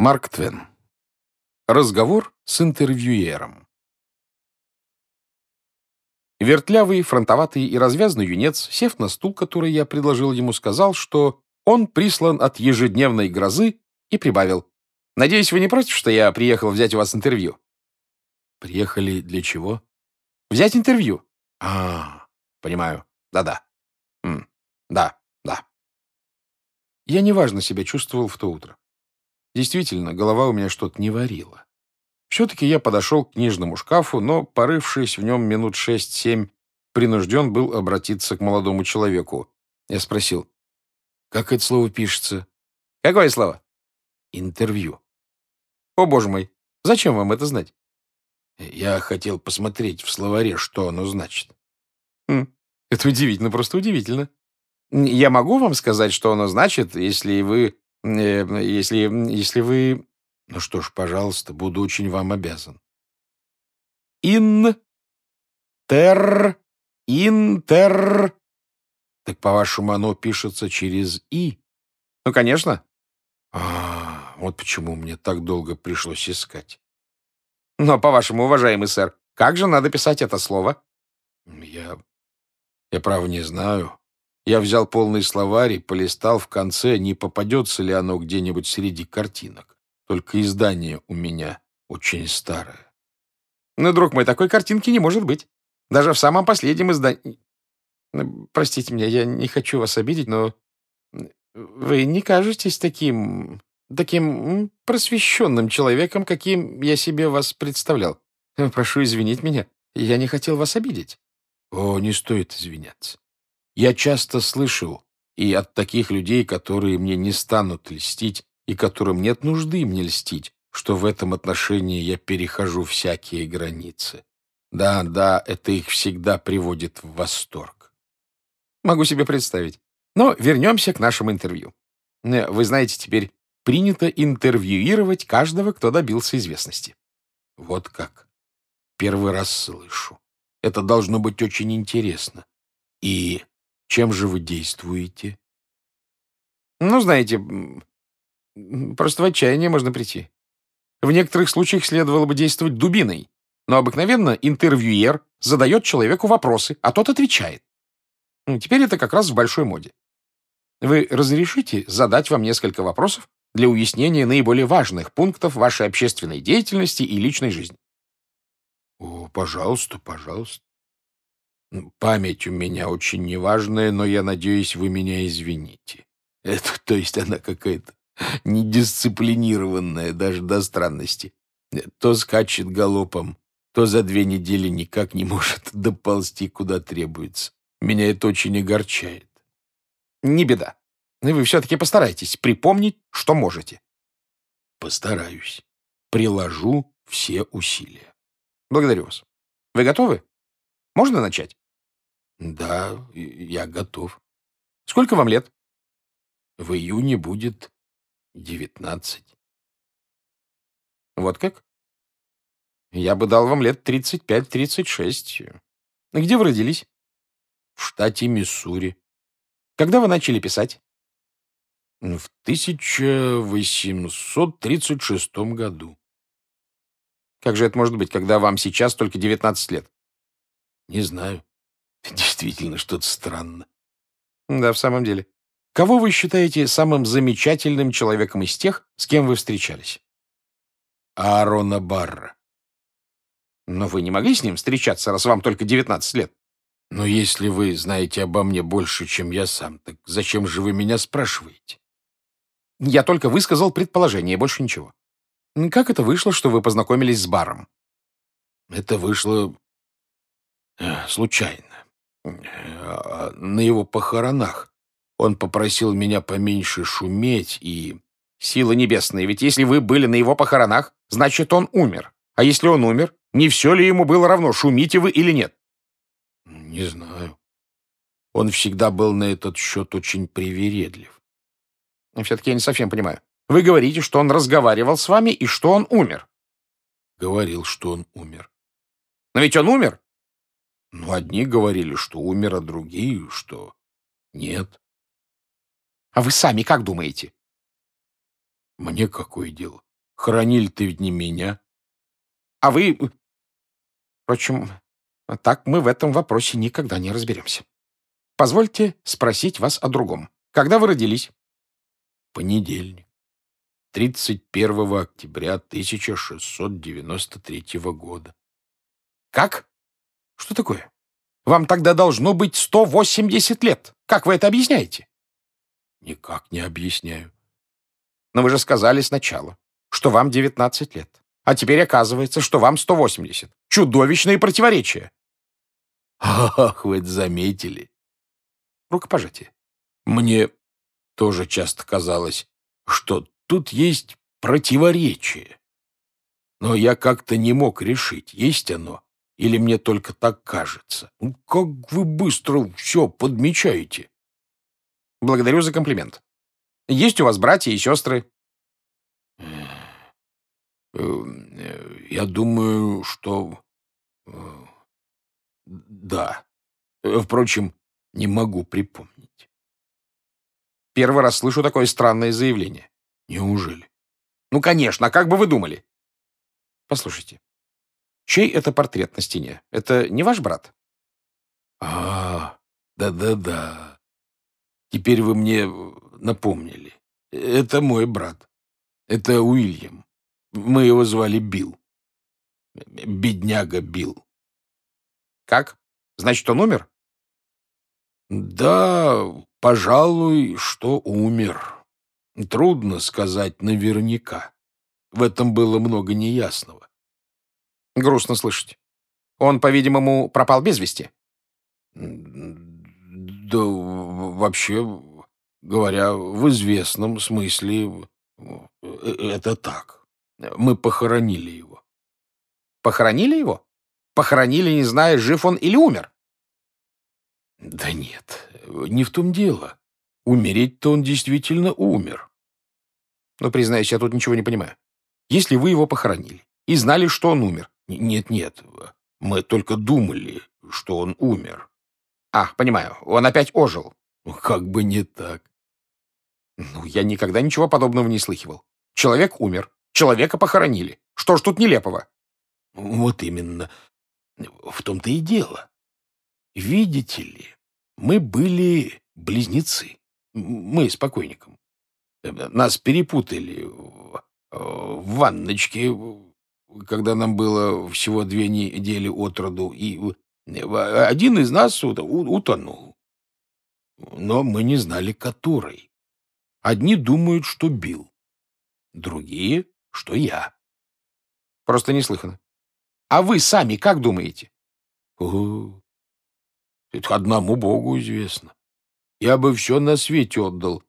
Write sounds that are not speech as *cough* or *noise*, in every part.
Марк Твен. Разговор с интервьюером. Вертлявый, фронтоватый и развязный юнец, сев на стул, который я предложил ему, сказал, что он прислан от ежедневной грозы и прибавил. «Надеюсь, вы не против, что я приехал взять у вас интервью?» «Приехали для чего?» «Взять интервью». «А, понимаю. Да-да. Да, да. Я неважно себя чувствовал в то утро. Действительно, голова у меня что-то не варила. Все-таки я подошел к книжному шкафу, но, порывшись в нем минут шесть-семь, принужден был обратиться к молодому человеку. Я спросил, как это слово пишется? Какое слово? Интервью. О, боже мой, зачем вам это знать? Я хотел посмотреть в словаре, что оно значит. Хм, это удивительно, просто удивительно. Я могу вам сказать, что оно значит, если вы... э, если... если вы... Ну что ж, пожалуйста, буду очень вам обязан. Ин... Тер... Интер... Так, по-вашему, оно пишется через «и»? Ну, конечно. А, вот почему мне так долго пришлось искать. Но, по-вашему, уважаемый сэр, как же надо писать это слово? Я... я, право, не знаю. Я взял полный словарь и полистал в конце, не попадется ли оно где-нибудь среди картинок. Только издание у меня очень старое. Ну, друг мой, такой картинки не может быть. Даже в самом последнем издании... Ну, Простите меня, я не хочу вас обидеть, но вы не кажетесь таким... таким просвещенным человеком, каким я себе вас представлял. Прошу извинить меня, я не хотел вас обидеть. О, не стоит извиняться. Я часто слышал, и от таких людей, которые мне не станут льстить, и которым нет нужды мне льстить, что в этом отношении я перехожу всякие границы. Да, да, это их всегда приводит в восторг. Могу себе представить. Но вернемся к нашему интервью. Э, Вы знаете, теперь принято интервьюировать каждого, кто добился известности. Вот как. Первый раз слышу. Это должно быть очень интересно. И чем же вы действуете? Ну, знаете, просто в отчаяние можно прийти. В некоторых случаях следовало бы действовать дубиной, но обыкновенно интервьюер задает человеку вопросы, а тот отвечает. Теперь это как раз в большой моде. Вы разрешите задать вам несколько вопросов для уяснения наиболее важных пунктов вашей общественной деятельности и личной жизни? О, пожалуйста, пожалуйста. Память у меня очень неважная, но я надеюсь, вы меня извините. Это, то есть она какая-то недисциплинированная даже до странности. То скачет галопом, то за две недели никак не *laughs* может доползти, куда требуется. Меня это очень огорчает. Не беда. Вы все-таки постарайтесь припомнить, что можете. Постараюсь. Приложу все усилия. Благодарю вас. Вы готовы? Можно начать? Да, я готов. Сколько вам лет? В июне будет девятнадцать. Вот как? Я бы дал вам лет 35-36. Где вы родились? В штате Миссури. Когда вы начали писать? В 1836 году. Как же это может быть, когда вам сейчас только 19 лет? Не знаю. *laughs* Действительно, что-то странно. Да, в самом деле. Кого вы считаете самым замечательным человеком из тех, с кем вы встречались? Аарона Барра. Но вы не могли с ним встречаться, раз вам только 19 лет. Но если вы знаете обо мне больше, чем я сам, так зачем же вы меня спрашиваете? Я только высказал предположение, больше ничего. Как это вышло, что вы познакомились с баром? Это вышло э, случайно. Э, На его похоронах он попросил меня поменьше шуметь и... Сила небесная, ведь если вы были на его похоронах, значит, он умер. А если он умер, не все ли ему было равно, шумите вы или нет? Не знаю. Он всегда был на этот счет очень привередлив. Все-таки я не совсем понимаю. Вы говорите, что он разговаривал с вами и что он умер. Говорил, что он умер. Но ведь он умер. Ну, одни говорили, что умер, а другие, что нет. А вы сами как думаете? Мне какое дело? Хоронили-то ведь не меня. А вы... Впрочем, так мы в этом вопросе никогда не разберемся. Позвольте спросить вас о другом. Когда вы родились? Понедельник. 31 октября 1693 года. Как? Что такое? Вам тогда должно быть 180 лет. Как вы это объясняете? Никак не объясняю. Но вы же сказали сначала, что вам 19 лет. А теперь оказывается, что вам 180. Чудовищные противоречия. Ах, вы это заметили. Рукопожатие. Мне тоже часто казалось, что тут есть противоречие. Но я как-то не мог решить, есть оно или мне только так кажется? Ну, как вы быстро все подмечаете. Благодарю за комплимент. Есть у вас братья и сестры? Эм, э, я думаю, что... Э, да. Э, впрочем, не могу припомнить. Первый раз слышу такое странное заявление. Неужели? Ну, конечно. А как бы вы думали? Послушайте, Чей это портрет на стене? Это не ваш брат? А, да-да-да. Теперь вы мне напомнили. Это мой брат. Это Уильям. Мы его звали Билл. Бедняга Билл. Как? Значит, он умер? Да, пожалуй, что умер. Трудно сказать наверняка. В этом было много неясного. Грустно слышать. Он, по-видимому, пропал без вести. Да вообще, говоря, в известном смысле э, это так. Мы похоронили его. Похоронили его? Похоронили, не зная, жив он или умер? Да нет, не в том дело. Умереть-то он действительно умер. Но, признаюсь, я тут ничего не понимаю. Если вы его похоронили и знали, что он умер, нет-нет, мы только думали, что он умер. А, понимаю, он опять ожил. Как бы не так. Ну, я никогда ничего подобного не слыхивал. Человек умер, человека похоронили. Что ж тут нелепого? Вот именно. В том-то и дело. Видите ли, мы были близнецы. Мы с покойником. Нас перепутали в ванночке когда нам было всего две недели от роду, и один из нас утонул. Но мы не знали, который. Одни думают, что бил, другие, что я. Просто неслыханно. А вы сами как думаете? О, это одному Богу известно. Я бы все на свете отдал,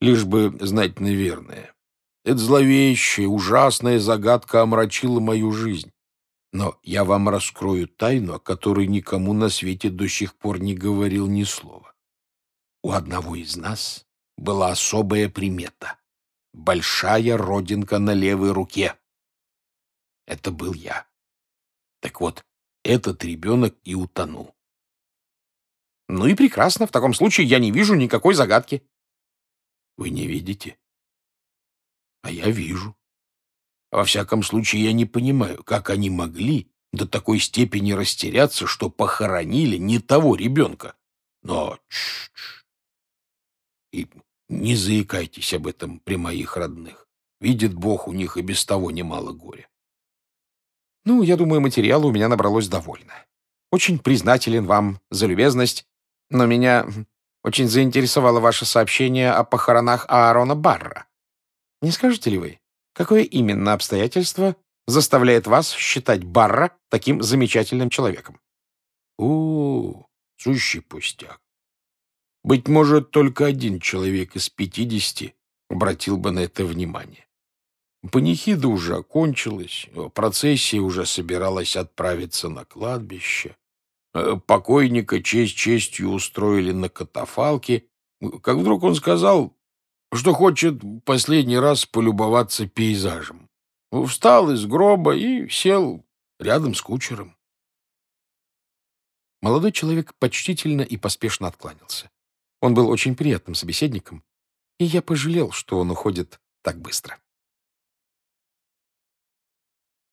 лишь бы знать наверное. Эта зловещая, ужасная загадка омрачила мою жизнь. Но я вам раскрою тайну, о которой никому на свете до сих пор не говорил ни слова. У одного из нас была особая примета. Большая родинка на левой руке. Это был я. Так вот, этот ребенок и утонул. Ну и прекрасно. В таком случае я не вижу никакой загадки. Вы не видите? А я вижу. Во всяком случае, я не понимаю, как они могли до такой степени растеряться, что похоронили не того ребенка. Но ч -ч. И не заикайтесь об этом при моих родных. Видит Бог, у них и без того немало горя. Ну, я думаю, материала у меня набралось довольно. Очень признателен вам за любезность, но меня очень заинтересовало ваше сообщение о похоронах Аарона Барра. Не скажете ли вы, какое именно обстоятельство заставляет вас считать Барра таким замечательным человеком? О, сущий пустяк. Быть может, только один человек из пятидесяти обратил бы на это внимание. Панихида уже окончилась, процессия уже собиралась отправиться на кладбище. Э, покойника честь честью устроили на катафалке, как вдруг он сказал, что хочет последний раз полюбоваться пейзажем. Встал из гроба и сел рядом с кучером. Молодой человек почтительно и поспешно откланялся. Он был очень приятным собеседником, и я пожалел, что он уходит так быстро.